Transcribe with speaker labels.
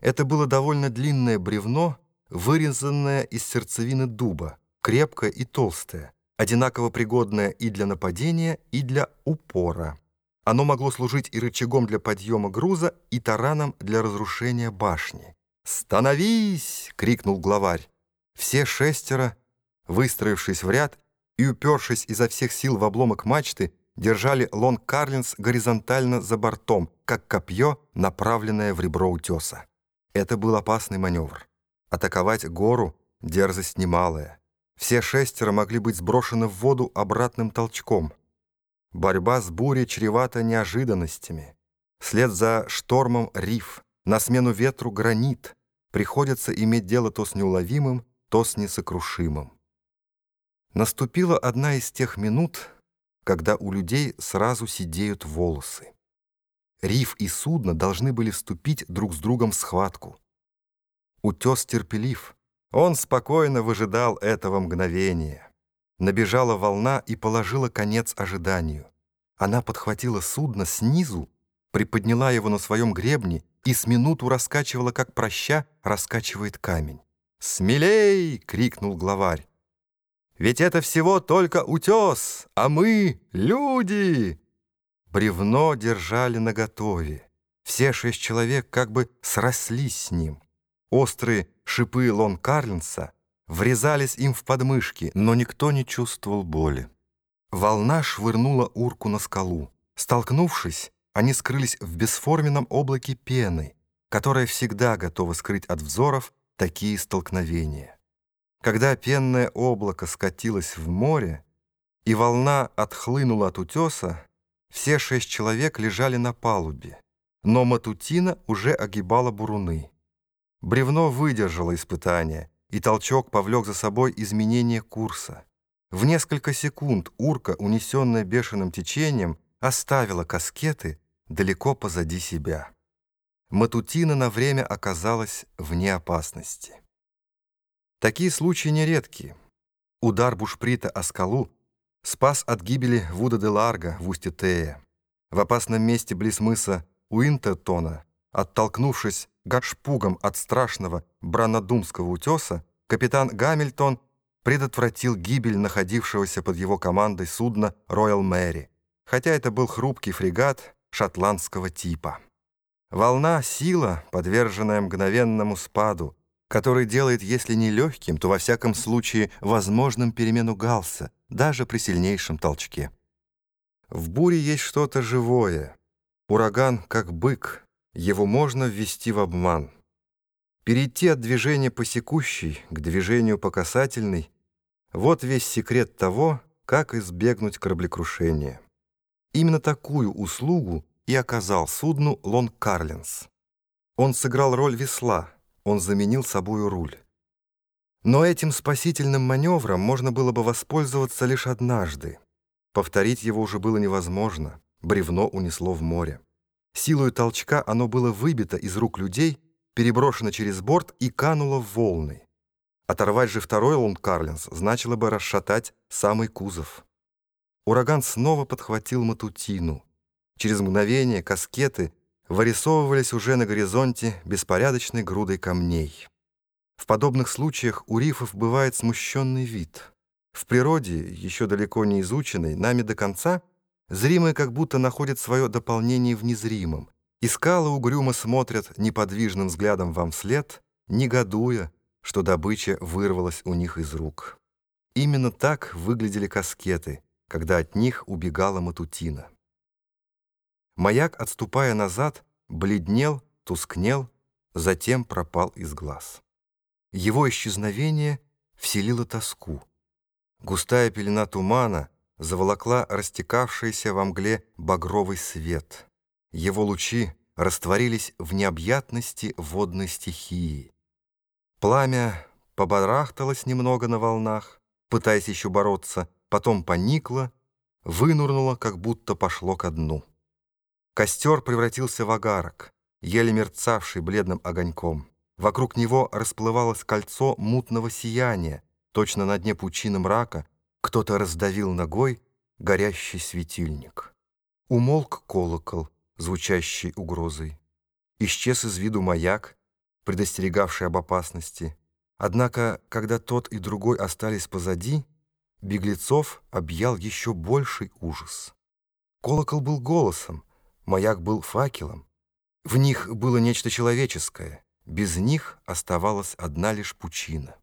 Speaker 1: Это было довольно длинное бревно, вырезанное из сердцевины дуба, крепкое и толстое, одинаково пригодное и для нападения, и для упора. Оно могло служить и рычагом для подъема груза, и тараном для разрушения башни. «Становись!» — крикнул главарь. Все шестеро, выстроившись в ряд и упершись изо всех сил в обломок мачты, держали лонг Карлинс горизонтально за бортом, как копье, направленное в ребро утеса. Это был опасный маневр. Атаковать гору — дерзость немалая. Все шестеро могли быть сброшены в воду обратным толчком. Борьба с бурей чревата неожиданностями. Вслед за штормом риф, на смену ветру гранит. Приходится иметь дело то с неуловимым, то с несокрушимым. Наступила одна из тех минут, когда у людей сразу сидеют волосы. Риф и судно должны были вступить друг с другом в схватку. Утес терпелив. Он спокойно выжидал этого мгновения. Набежала волна и положила конец ожиданию. Она подхватила судно снизу, приподняла его на своем гребне и с минуту раскачивала, как проща раскачивает камень. «Смелей!» — крикнул главарь. «Ведь это всего только утес, а мы — люди!» Бревно держали наготове. Все шесть человек как бы срослись с ним. Острые шипы Лон Карлинса врезались им в подмышки, но никто не чувствовал боли. Волна швырнула урку на скалу. Столкнувшись, они скрылись в бесформенном облаке пены, которая всегда готова скрыть от взоров такие столкновения. Когда пенное облако скатилось в море, и волна отхлынула от утеса, все шесть человек лежали на палубе, но Матутина уже огибала буруны. Бревно выдержало испытание, и толчок повлек за собой изменение курса. В несколько секунд урка, унесенная бешеным течением, оставила каскеты далеко позади себя. Матутина на время оказалась вне опасности. Такие случаи нередки. Удар бушприта о скалу спас от гибели Вуда де Ларго в устье Тея. В опасном месте близ мыса Уинтертона, оттолкнувшись гашпугом от страшного Бранадумского утеса, капитан Гамильтон предотвратил гибель находившегося под его командой судна «Роял Мэри», хотя это был хрупкий фрегат шотландского типа. Волна — сила, подверженная мгновенному спаду, который делает, если не легким, то во всяком случае возможным перемену галса, даже при сильнейшем толчке. В буре есть что-то живое. Ураган как бык, его можно ввести в обман. Перейти от движения по секущей к движению по касательной — вот весь секрет того, как избегнуть кораблекрушения. Именно такую услугу и оказал судну Лонг Карлинс. Он сыграл роль весла — он заменил собою руль. Но этим спасительным маневром можно было бы воспользоваться лишь однажды. Повторить его уже было невозможно. Бревно унесло в море. Силою толчка оно было выбито из рук людей, переброшено через борт и кануло в волны. Оторвать же второй Лонд Карлинс значило бы расшатать самый кузов. Ураган снова подхватил Матутину. Через мгновение каскеты вырисовывались уже на горизонте беспорядочной грудой камней. В подобных случаях у рифов бывает смущенный вид. В природе, еще далеко не изученной, нами до конца, зримое как будто находит свое дополнение в незримом, и скалы угрюмо смотрят неподвижным взглядом вам вслед, негодуя, что добыча вырвалась у них из рук. Именно так выглядели каскеты, когда от них убегала Матутина. Маяк, отступая назад, бледнел, тускнел, затем пропал из глаз. Его исчезновение вселило тоску. Густая пелена тумана заволокла растекавшийся во мгле багровый свет. Его лучи растворились в необъятности водной стихии. Пламя побарахталось немного на волнах, пытаясь еще бороться, потом поникло, вынурнуло, как будто пошло ко дну. Костер превратился в агарок, еле мерцавший бледным огоньком. Вокруг него расплывалось кольцо мутного сияния, точно на дне пучины мрака кто-то раздавил ногой горящий светильник. Умолк колокол, звучащий угрозой. Исчез из виду маяк, предостерегавший об опасности. Однако, когда тот и другой остались позади, беглецов объял еще больший ужас. Колокол был голосом, маяк был факелом. В них было нечто человеческое, без них оставалась одна лишь пучина.